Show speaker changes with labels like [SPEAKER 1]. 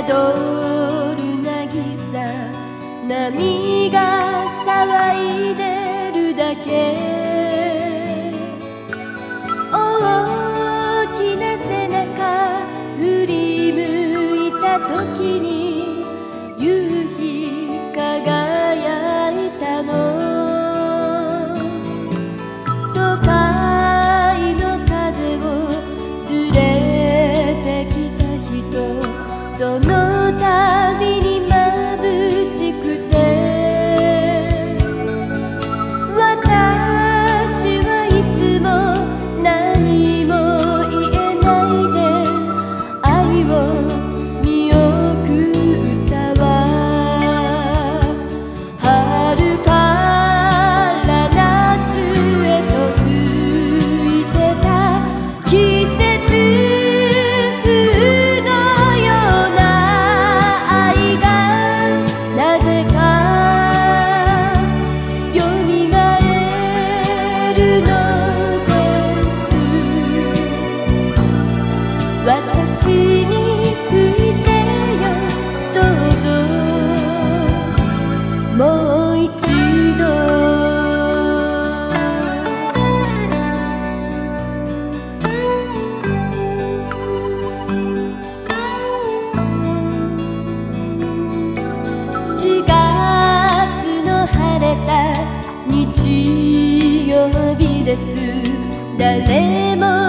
[SPEAKER 1] どる渚波が騒いでるだけ。大きな背中振り向いた時に夕日輝私に吹いてよどうぞ。もう一度。4月の晴れた日曜日です。誰も